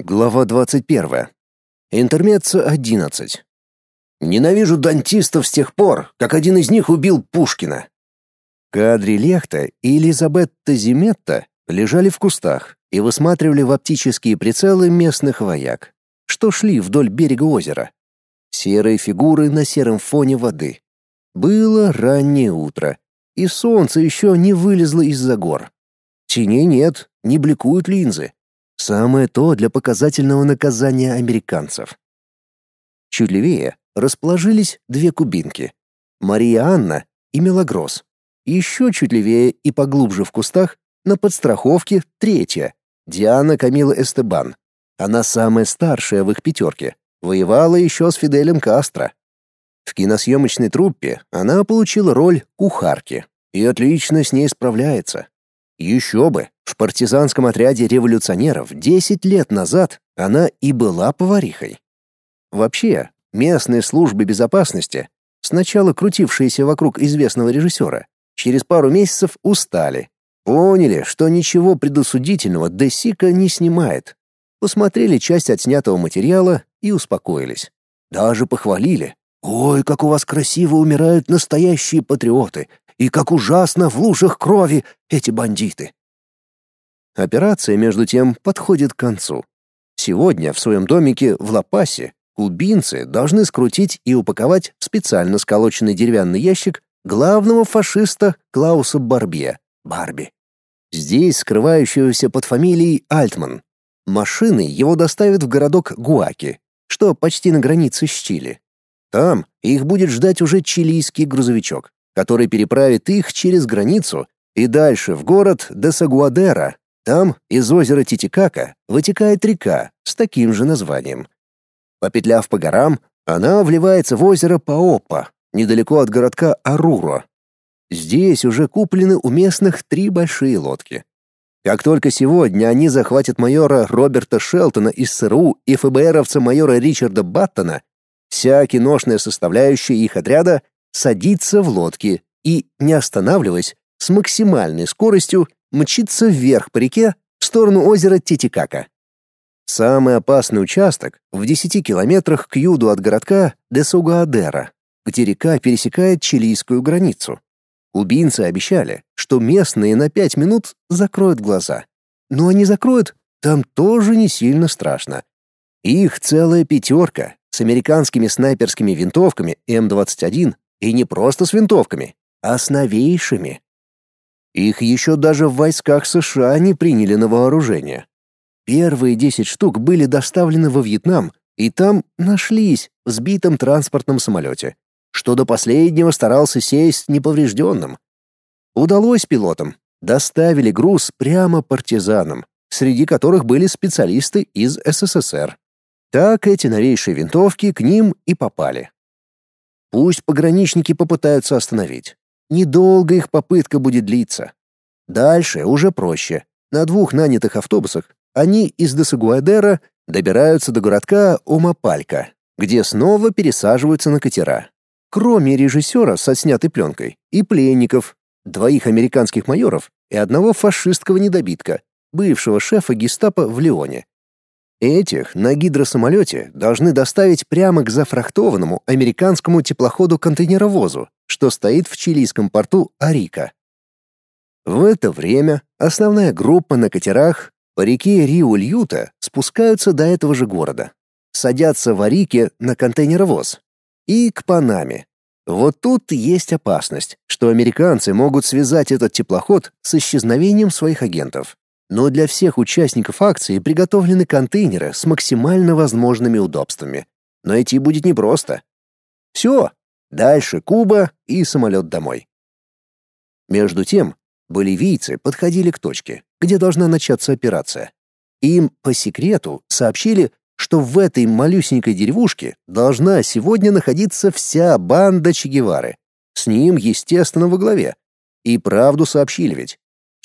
Глава 21. Интермеца 11. Ненавижу дантистов с тех пор, как один из них убил Пушкина. Кадри Лехта и Елизабетта Зиметта лежали в кустах и высматривали в оптические прицелы местных вояк, что шли вдоль берега озера. Серые фигуры на сером фоне воды. Было раннее утро, и солнце еще не вылезло из-за гор. Теней нет, не бликуют линзы. Самое то для показательного наказания американцев. Чуть левее расположились две кубинки. Мария Анна и Мелагрос. Еще чуть левее и поглубже в кустах, на подстраховке, третья. Диана Камила Эстебан. Она самая старшая в их пятерке. Воевала еще с Фиделем Кастро. В киносъемочной труппе она получила роль кухарки и отлично с ней справляется. Еще бы, в партизанском отряде революционеров 10 лет назад она и была поварихой. Вообще, местные службы безопасности, сначала крутившиеся вокруг известного режиссера, через пару месяцев устали. Поняли, что ничего предосудительного Десика не снимает. Посмотрели часть отснятого материала и успокоились. Даже похвалили, Ой, как у вас красиво умирают настоящие патриоты, и как ужасно в лужах крови эти бандиты. Операция, между тем, подходит к концу. Сегодня в своем домике в Лапасе кубинцы должны скрутить и упаковать в специально сколоченный деревянный ящик главного фашиста Клауса Барбье, Барби. Здесь скрывающегося под фамилией Альтман. Машины его доставят в городок Гуаки, что почти на границе с Чили. Там их будет ждать уже чилийский грузовичок, который переправит их через границу и дальше в город Десагуадера. Там из озера Титикака вытекает река с таким же названием. Попетляв по горам, она вливается в озеро Паопа, недалеко от городка Аруро. Здесь уже куплены у местных три большие лодки. Как только сегодня они захватят майора Роберта Шелтона из СРУ и ФБРовца майора Ричарда Баттона, Вся киношная составляющая их отряда садится в лодки и, не останавливаясь, с максимальной скоростью мчится вверх по реке в сторону озера Титикака. Самый опасный участок в 10 километрах к юду от городка Десугаадера, где река пересекает чилийскую границу. Кубинцы обещали, что местные на 5 минут закроют глаза. Но они закроют, там тоже не сильно страшно. Их целая пятерка, с американскими снайперскими винтовками М21 и не просто с винтовками, а с новейшими. Их еще даже в войсках США не приняли на вооружение. Первые 10 штук были доставлены во Вьетнам и там нашлись в сбитом транспортном самолете, что до последнего старался сесть неповрежденным. Удалось пилотам, доставили груз прямо партизанам, среди которых были специалисты из СССР. Так эти новейшие винтовки к ним и попали. Пусть пограничники попытаются остановить. Недолго их попытка будет длиться. Дальше уже проще. На двух нанятых автобусах они из Десагуадера добираются до городка Умапалька, где снова пересаживаются на катера. Кроме режиссера со снятой пленкой и пленников, двоих американских майоров и одного фашистского недобитка, бывшего шефа гестапо в Лионе, Этих на гидросамолете должны доставить прямо к зафрахтованному американскому теплоходу-контейнеровозу, что стоит в чилийском порту Арика. В это время основная группа на катерах по реке Риу-Льюта спускаются до этого же города, садятся в Арике на контейнеровоз и к Панаме. Вот тут есть опасность, что американцы могут связать этот теплоход с исчезновением своих агентов но для всех участников акции приготовлены контейнеры с максимально возможными удобствами. Найти будет непросто. Все, дальше Куба и самолет домой. Между тем, боливийцы подходили к точке, где должна начаться операция. Им по секрету сообщили, что в этой малюсенькой деревушке должна сегодня находиться вся банда Че Гевары. С ним, естественно, во главе. И правду сообщили ведь.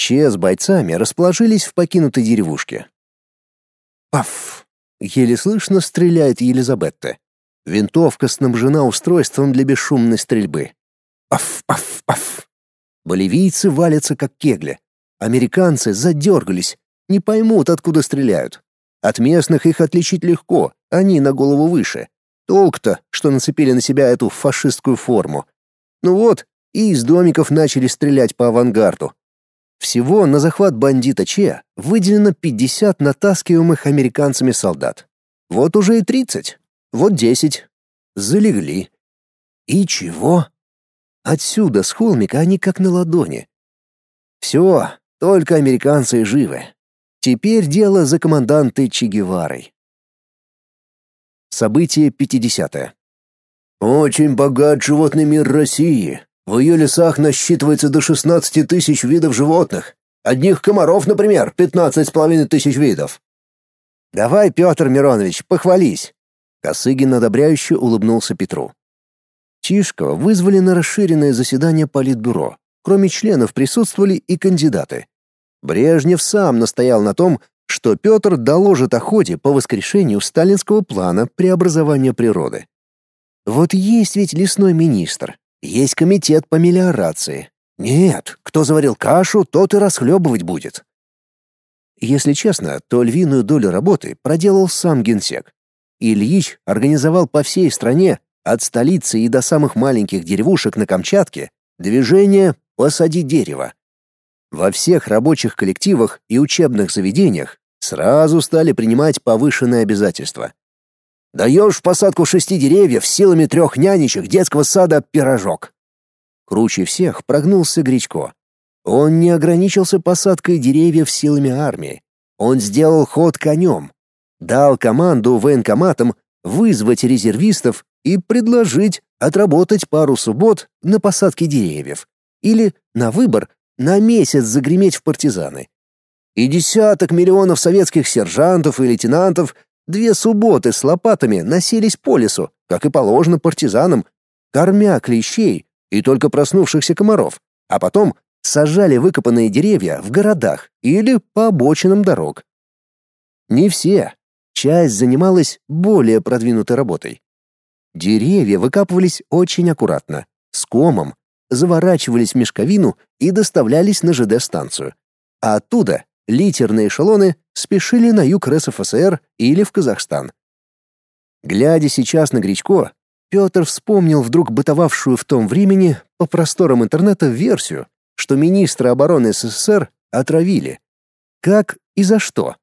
Че с бойцами расположились в покинутой деревушке. Паф! Еле слышно стреляет Елизабетта. Винтовка снабжена устройством для бесшумной стрельбы. Паф, паф, паф. Боливийцы валятся как кегли. Американцы задергались, не поймут, откуда стреляют. От местных их отличить легко, они на голову выше. Толк-то, что нацепили на себя эту фашистскую форму. Ну вот, и из домиков начали стрелять по авангарду. Всего на захват бандита Че выделено 50 натаскиваемых американцами солдат. Вот уже и 30. Вот 10. Залегли. И чего? Отсюда, с холмика, они как на ладони. Все, только американцы и живы. Теперь дело за командантой Че Геварой. Событие 50 -е. Очень богат животный мир России. В ее лесах насчитывается до 16 тысяч видов животных. Одних комаров, например, 15 с половиной тысяч видов. Давай, Петр Миронович, похвались. Косыгин одобряюще улыбнулся Петру. Тишкова вызвали на расширенное заседание Политбюро. Кроме членов присутствовали и кандидаты. Брежнев сам настоял на том, что Петр доложит о ходе по воскрешению сталинского плана преобразования природы. Вот есть ведь лесной министр, есть комитет по мелиорации. Нет, кто заварил кашу, тот и расхлебывать будет. Если честно, то львиную долю работы проделал сам генсек. Ильич организовал по всей стране, от столицы и до самых маленьких деревушек на Камчатке, движение «Посади дерево». Во всех рабочих коллективах и учебных заведениях сразу стали принимать повышенные обязательства. Даешь в посадку шести деревьев силами трех нянечек детского сада пирожок. Круче всех прогнулся Гречко. Он не ограничился посадкой деревьев силами армии. Он сделал ход конем. Дал команду военкоматам вызвать резервистов и предложить отработать пару суббот на посадке деревьев. Или, на выбор, на месяц загреметь в партизаны. И десяток миллионов советских сержантов и лейтенантов Две субботы с лопатами носились по лесу, как и положено партизанам, кормя клещей и только проснувшихся комаров, а потом сажали выкопанные деревья в городах или по обочинам дорог. Не все. Часть занималась более продвинутой работой. Деревья выкапывались очень аккуратно, с комом, заворачивались в мешковину и доставлялись на ЖД-станцию. А оттуда литерные эшелоны спешили на юг РСФСР или в Казахстан. Глядя сейчас на Гречко, Петр вспомнил вдруг бытовавшую в том времени по просторам интернета версию, что министра обороны СССР отравили. Как и за что?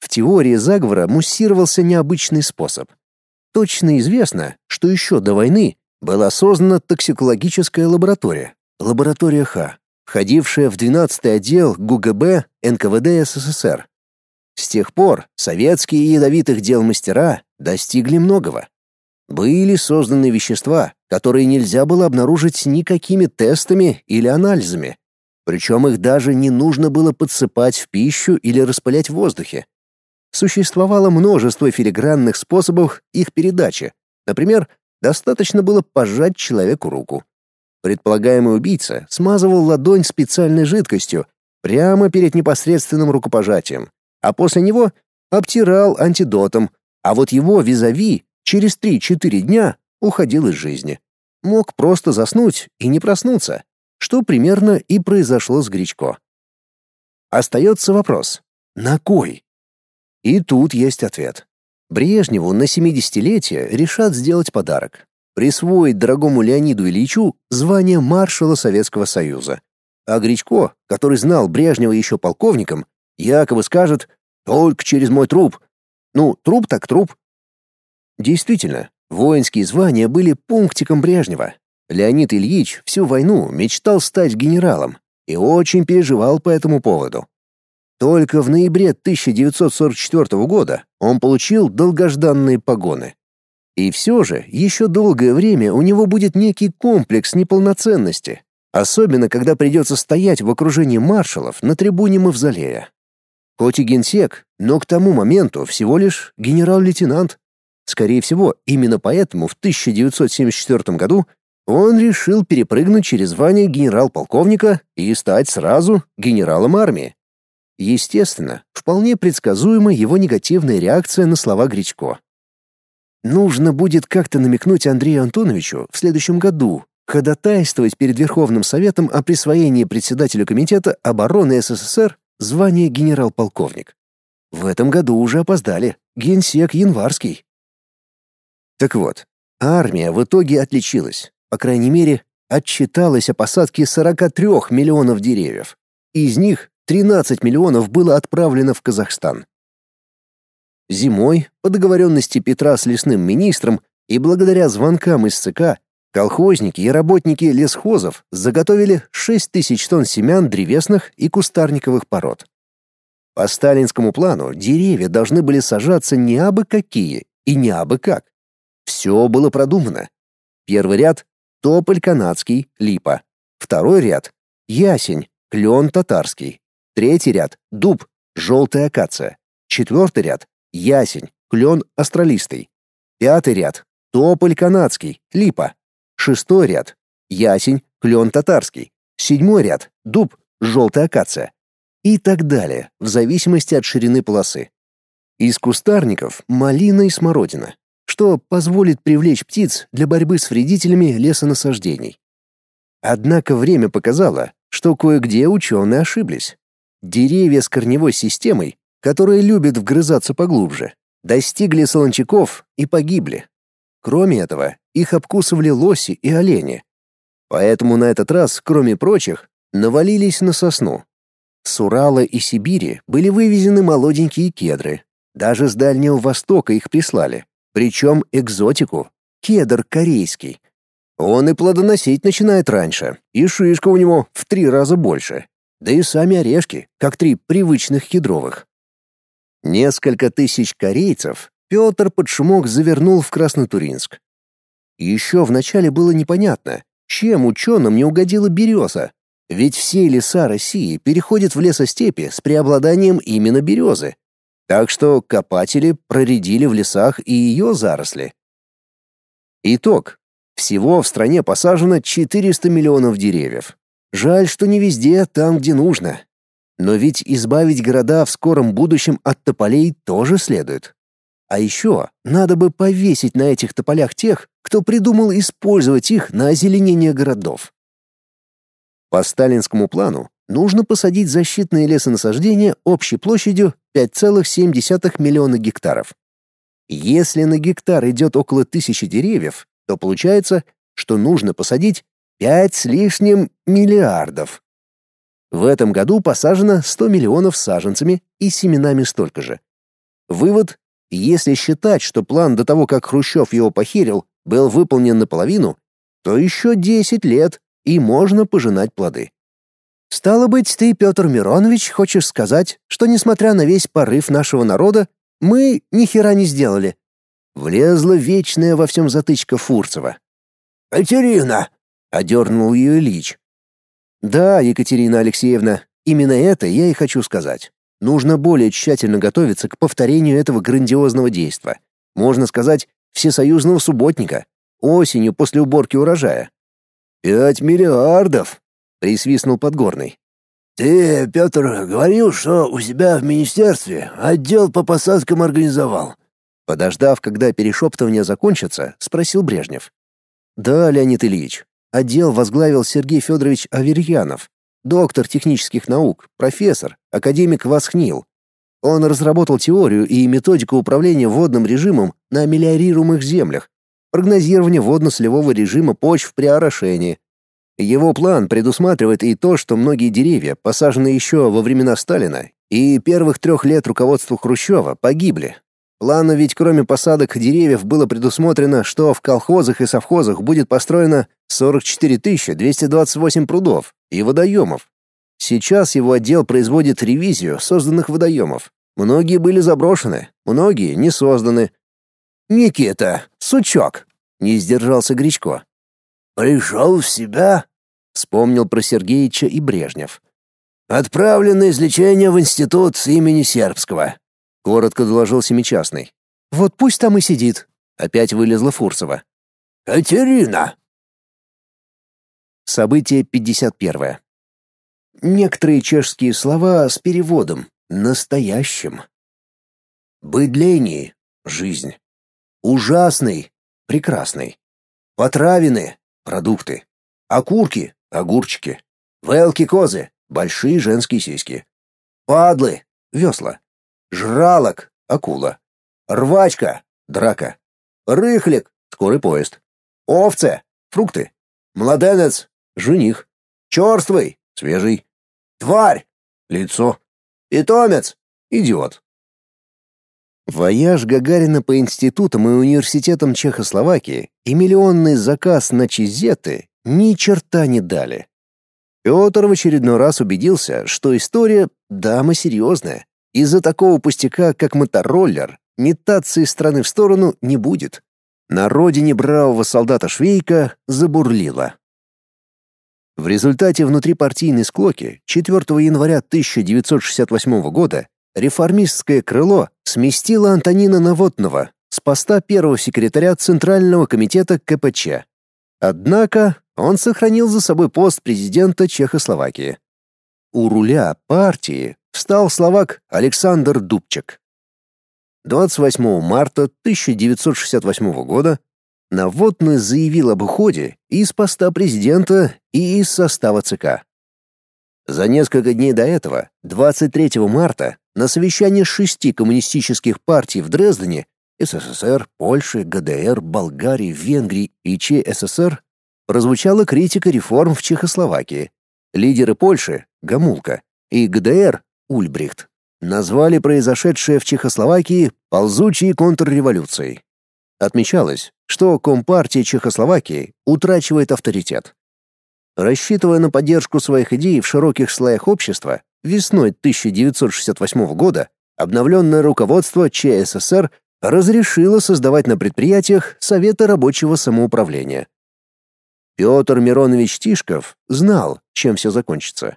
В теории заговора муссировался необычный способ. Точно известно, что еще до войны была создана токсикологическая лаборатория, лаборатория Х, входившая в 12-й отдел ГУГБ НКВД СССР. С тех пор советские ядовитых дел мастера достигли многого. Были созданы вещества, которые нельзя было обнаружить никакими тестами или анализами. Причем их даже не нужно было подсыпать в пищу или распылять в воздухе. Существовало множество филигранных способов их передачи. Например, достаточно было пожать человеку руку. Предполагаемый убийца смазывал ладонь специальной жидкостью прямо перед непосредственным рукопожатием, а после него обтирал антидотом, а вот его визави через 3-4 дня уходил из жизни. Мог просто заснуть и не проснуться, что примерно и произошло с Гречко. Остается вопрос «на кой?». И тут есть ответ. Брежневу на 70-летие решат сделать подарок присвоить дорогому Леониду Ильичу звание маршала Советского Союза. А Гречко, который знал Брежнева еще полковником, якобы скажет «только через мой труп». Ну, труп так труп. Действительно, воинские звания были пунктиком Брежнева. Леонид Ильич всю войну мечтал стать генералом и очень переживал по этому поводу. Только в ноябре 1944 года он получил долгожданные погоны. И все же, еще долгое время у него будет некий комплекс неполноценности, особенно когда придется стоять в окружении маршалов на трибуне Мавзолея. Хоть и генсек, но к тому моменту всего лишь генерал-лейтенант. Скорее всего, именно поэтому в 1974 году он решил перепрыгнуть через звание генерал-полковника и стать сразу генералом армии. Естественно, вполне предсказуема его негативная реакция на слова Гречко. Нужно будет как-то намекнуть Андрею Антоновичу в следующем году ходатайствовать перед Верховным Советом о присвоении председателю Комитета обороны СССР звания генерал-полковник. В этом году уже опоздали. Генсек Январский. Так вот, армия в итоге отличилась. По крайней мере, отчиталась о посадке 43 миллионов деревьев. Из них 13 миллионов было отправлено в Казахстан. Зимой, по договоренности Петра с лесным министром и благодаря звонкам из ЦК, колхозники и работники лесхозов заготовили 6 тысяч тонн семян древесных и кустарниковых пород. По сталинскому плану деревья должны были сажаться не абы какие и не абы как. Все было продумано. Первый ряд — тополь канадский, липа. Второй ряд — ясень, клен татарский. Третий ряд — дуб, желтая акация. Четвертый ряд — ясень, клен астролистый. Пятый ряд — тополь канадский, липа. Шестой ряд — ясень, клен татарский. Седьмой ряд — дуб, желтая акация и так далее, в зависимости от ширины полосы. Из кустарников малина и смородина, что позволит привлечь птиц для борьбы с вредителями лесонасаждений. Однако время показало, что кое-где ученые ошиблись. Деревья с корневой системой, которые любят вгрызаться поглубже, достигли солончаков и погибли. Кроме этого, их обкусывали лоси и олени. Поэтому на этот раз, кроме прочих, навалились на сосну, с Урала и Сибири были вывезены молоденькие кедры. Даже с Дальнего Востока их прислали. Причем экзотику. Кедр корейский. Он и плодоносить начинает раньше, и шишка у него в три раза больше. Да и сами орешки, как три привычных кедровых. Несколько тысяч корейцев Петр под шумок завернул в Краснотуринск. Еще вначале было непонятно, чем ученым не угодила береза, ведь все леса России переходят в лесостепи с преобладанием именно березы. Так что копатели проредили в лесах и ее заросли. Итог. Всего в стране посажено 400 миллионов деревьев. Жаль, что не везде, там, где нужно. Но ведь избавить города в скором будущем от тополей тоже следует. А еще надо бы повесить на этих тополях тех, кто придумал использовать их на озеленение городов. По сталинскому плану нужно посадить защитные лесонасаждения общей площадью 5,7 миллиона гектаров. Если на гектар идет около тысячи деревьев, то получается, что нужно посадить 5 с лишним миллиардов. В этом году посажено 100 миллионов саженцами и семенами столько же. Вывод: если считать, что план до того, как Хрущев его похерил, был выполнен наполовину, то еще 10 лет и можно пожинать плоды. Стало быть, ты, Петр Миронович, хочешь сказать, что несмотря на весь порыв нашего народа, мы ни хера не сделали. Влезла вечная во всем затычка Фурцева. Катерина, одернул ее Ильич. Да, Екатерина Алексеевна, именно это я и хочу сказать. Нужно более тщательно готовиться к повторению этого грандиозного действа. Можно сказать, всесоюзного субботника, осенью после уборки урожая. «Пять миллиардов!» — присвистнул Подгорный. «Ты, Петр, говорил, что у себя в министерстве отдел по посадкам организовал». Подождав, когда перешептывание закончится, спросил Брежнев. «Да, Леонид Ильич. Отдел возглавил Сергей Федорович Аверьянов, доктор технических наук, профессор, академик Васхнил. Он разработал теорию и методику управления водным режимом на мелиорируемых землях, прогнозирование водно-солевого режима почв при орошении. Его план предусматривает и то, что многие деревья, посаженные еще во времена Сталина и первых трех лет руководства Хрущева, погибли. Плану ведь кроме посадок деревьев было предусмотрено, что в колхозах и совхозах будет построено 44 228 прудов и водоемов. Сейчас его отдел производит ревизию созданных водоемов. Многие были заброшены, многие не созданы, «Никита, сучок!» — не сдержался Гречко. «Пришел в себя?» — вспомнил про Сергеича и Брежнев. «Отправлен на излечение в институт имени Сербского», — коротко доложил Семичастный. «Вот пусть там и сидит», — опять вылезла Фурсова. «Катерина!» Событие 51. Некоторые чешские слова с переводом «настоящим». «Быдление» — жизнь. Ужасный, прекрасный. Потравины, продукты. Окурки, огурчики. Велки-козы, большие женские сиськи. Падлы, весла. Жралок — акула. Рвачка — драка. Rychlík — скорый поезд. Ovoce — фрукты. Младенец — жених. Черствый — свежий. Тварь — лицо. Питомец — идиот. Вояж Гагарина по институтам и университетам Чехословакии и миллионный заказ на чезеты ни черта не дали. Петр в очередной раз убедился, что история — дама серьезная. Из-за такого пустяка, как мотороллер, метаться из стороны в сторону не будет. На родине бравого солдата Швейка забурлило. В результате внутрипартийной склоки 4 января 1968 года реформистское крыло сместило Антонина Новотного с поста первого секретаря Центрального комитета КПЧ. Однако он сохранил за собой пост президента Чехословакии. У руля партии встал словак Александр Дубчик. 28 марта 1968 года Новотный заявил об уходе из поста президента и из состава ЦК. За несколько дней до этого, 23 марта, на совещании шести коммунистических партий в Дрездене СССР, Польши, ГДР, Болгарии, Венгрии и ЧССР прозвучала критика реформ в Чехословакии. Лидеры Польши Гамулка и ГДР Ульбрихт назвали произошедшее в Чехословакии ползучей контрреволюцией. Отмечалось, что Компартия Чехословакии утрачивает авторитет. Рассчитывая на поддержку своих идей в широких слоях общества, весной 1968 года обновленное руководство ЧССР разрешило создавать на предприятиях Советы рабочего самоуправления. Петр Миронович Тишков знал, чем все закончится.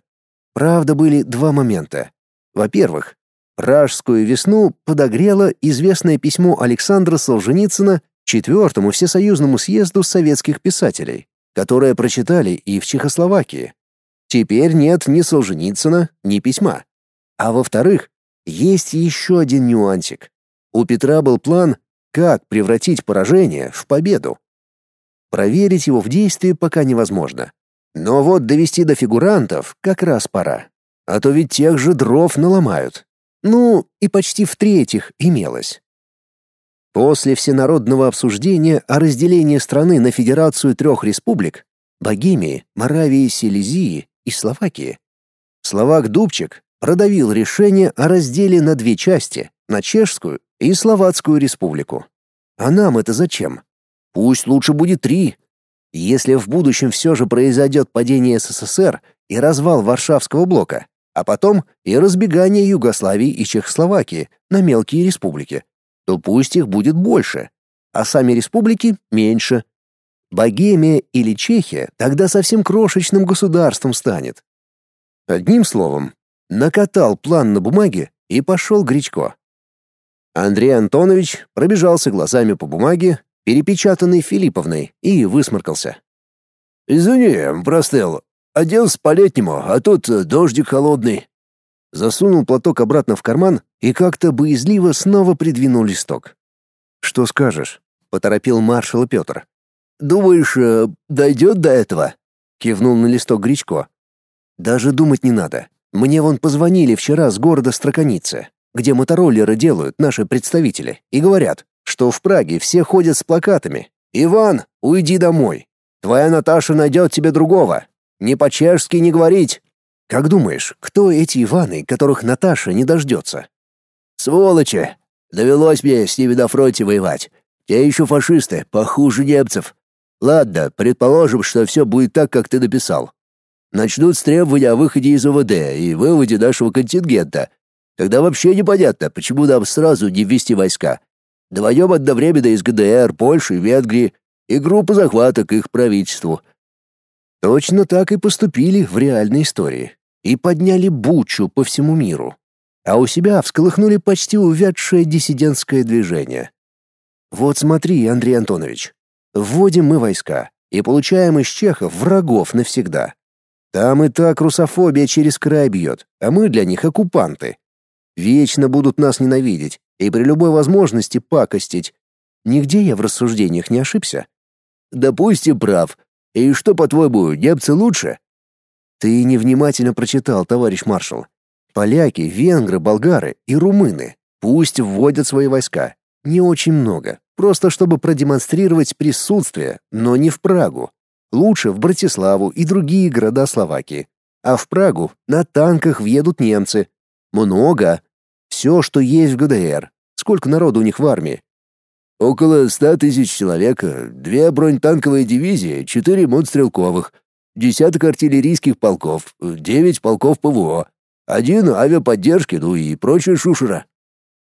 Правда, были два момента. Во-первых, Пражскую весну подогрело известное письмо Александра Солженицына четвертому всесоюзному съезду советских писателей, которое прочитали и в Чехословакии. Теперь нет ни Солженицына, ни письма. А во-вторых, есть еще один нюансик. У Петра был план, как превратить поражение в победу. Проверить его в действии пока невозможно. Но вот довести до фигурантов как раз пора. А то ведь тех же дров наломают. Ну, и почти в-третьих имелось. После всенародного обсуждения о разделении страны на федерацию трех республик — Богемии, Моравии, Силезии и Словакии — словак Дубчик продавил решение о разделе на две части — на Чешскую и Словацкую республику. А нам это зачем? Пусть лучше будет три. Если в будущем все же произойдет падение СССР и развал Варшавского блока, а потом и разбегание Югославии и Чехословакии на мелкие республики, то пусть их будет больше, а сами республики меньше. Богемия или Чехия тогда совсем крошечным государством станет. Одним словом, накатал план на бумаге и пошел Гречко. Андрей Антонович пробежался глазами по бумаге, перепечатанной Филипповной, и высморкался. «Извини, простыл. Оделся по-летнему, а тут дождик холодный засунул платок обратно в карман и как-то боязливо снова придвинул листок. «Что скажешь?» — поторопил маршал Петр. «Думаешь, э, дойдет до этого?» — кивнул на листок Гречко. «Даже думать не надо. Мне вон позвонили вчера с города Строконицы, где мотороллеры делают наши представители, и говорят, что в Праге все ходят с плакатами. «Иван, уйди домой. Твоя Наташа найдет тебе другого. Не по-чешски не говорить. Как думаешь, кто эти Иваны, которых Наташа не дождется? Сволочи! Довелось мне с ними на фронте воевать. Те еще фашисты, похуже немцев. Ладно, предположим, что все будет так, как ты написал. Начнут с требования о выходе из ОВД и выводе нашего контингента. Тогда вообще непонятно, почему нам сразу не ввести войска. Доводим одновременно из ГДР, Польши, Венгрии и группу захвата к их правительству. Точно так и поступили в реальной истории и подняли бучу по всему миру, а у себя всколыхнули почти увядшее диссидентское движение. Вот смотри, Андрей Антонович, вводим мы войска и получаем из чехов врагов навсегда. Там и так русофобия через край бьет, а мы для них оккупанты. Вечно будут нас ненавидеть и при любой возможности пакостить. Нигде я в рассуждениях не ошибся. Допустим, прав. И что, по-твоему, немцы лучше? Ты невнимательно прочитал, товарищ маршал. Поляки, венгры, болгары и румыны Пусть вводят свои войска. Не очень много, просто чтобы продемонстрировать присутствие, но не в Прагу. Лучше в Братиславу и другие города Словакии. А в Прагу на танках въедут немцы. Много. Все, что есть в ГДР. Сколько народу у них в армии? Около ста тысяч человек, две бронетанковые дивизии, четыре мотострелковых, десяток артиллерийских полков, девять полков ПВО, один авиаподдержки, ну и прочая шушера.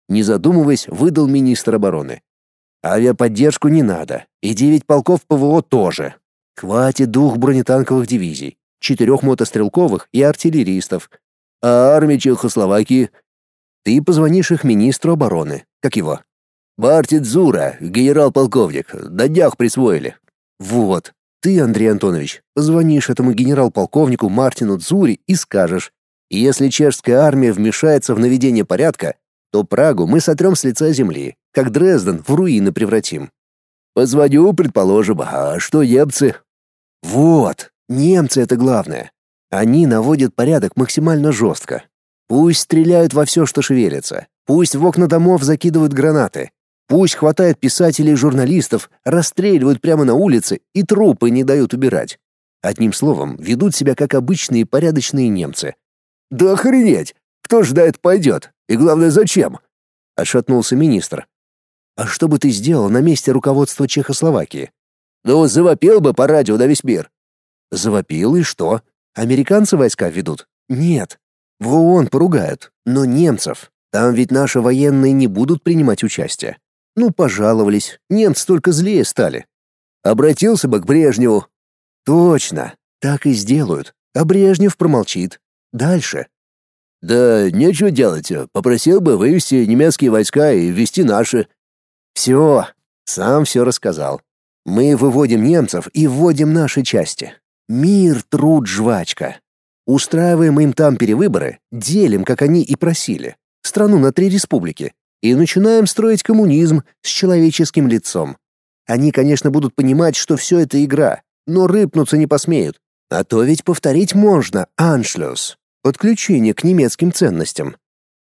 Не задумываясь, выдал министр обороны. Авиаподдержку не надо, и девять полков ПВО тоже. Хватит двух бронетанковых дивизий, четырех мотострелковых и артиллеристов. А армия Чехословакии? Ты позвонишь их министру обороны. Как его? Мартин Зура, генерал-полковник, на днях присвоили. Вот. Ты, Андрей Антонович, позвонишь этому генерал-полковнику Мартину Дзури и скажешь, если чешская армия вмешается в наведение порядка, то Прагу мы сотрем с лица земли, как Дрезден в руины превратим. Позвоню, предположим, а что немцы? Вот, немцы — это главное. Они наводят порядок максимально жестко. Пусть стреляют во все, что шевелится. Пусть в окна домов закидывают гранаты. Пусть хватает писателей и журналистов, расстреливают прямо на улице и трупы не дают убирать. Одним словом, ведут себя как обычные порядочные немцы. «Да охренеть! Кто ж это пойдет? И главное, зачем?» — отшатнулся министр. «А что бы ты сделал на месте руководства Чехословакии?» «Ну, завопил бы по радио на весь мир». «Завопил, и что? Американцы войска ведут?» «Нет. В ООН поругают, но немцев. Там ведь наши военные не будут принимать участие. Ну, пожаловались, немцы только злее стали. Обратился бы к Брежневу. Точно, так и сделают. А Брежнев промолчит. Дальше. Да нечего делать, попросил бы вывести немецкие войска и ввести наши. Все, сам все рассказал. Мы выводим немцев и вводим наши части. Мир, труд, жвачка. Устраиваем им там перевыборы, делим, как они и просили, страну на три республики и начинаем строить коммунизм с человеческим лицом. Они, конечно, будут понимать, что все это игра, но рыпнуться не посмеют. А то ведь повторить можно, аншлюс, подключение к немецким ценностям.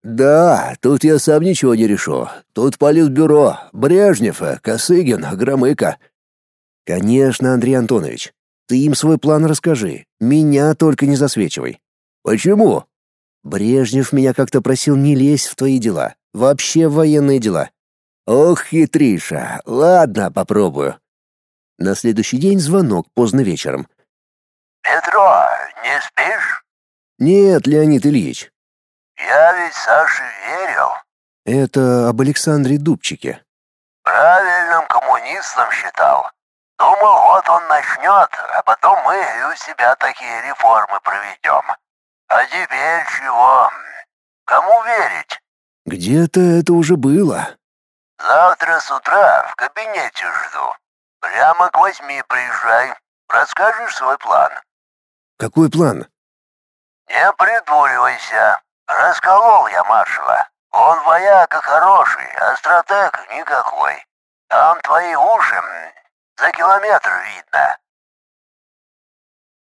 Да, тут я сам ничего не решу. Тут политбюро, Брежнев, Косыгин, Громыко. Конечно, Андрей Антонович. Ты им свой план расскажи. Меня только не засвечивай. Почему? Брежнев меня как-то просил не лезть в твои дела. Вообще военные дела. Ох, хитриша. Ладно, попробую. На следующий день звонок поздно вечером. Петро, не спишь? Нет, Леонид Ильич. Я ведь Саше верил. Это об Александре Дубчике. Правильным коммунистом считал. Думал, вот он начнет, а потом мы и у себя такие реформы проведем. А теперь чего? Кому верить? Где-то это уже было. Завтра с утра в кабинете жду. Прямо к восьми приезжай. Расскажешь свой план. Какой план? Не придуривайся. Расколол я маршала. Он вояка хороший, а стратег никакой. Там твои уши за километр видно.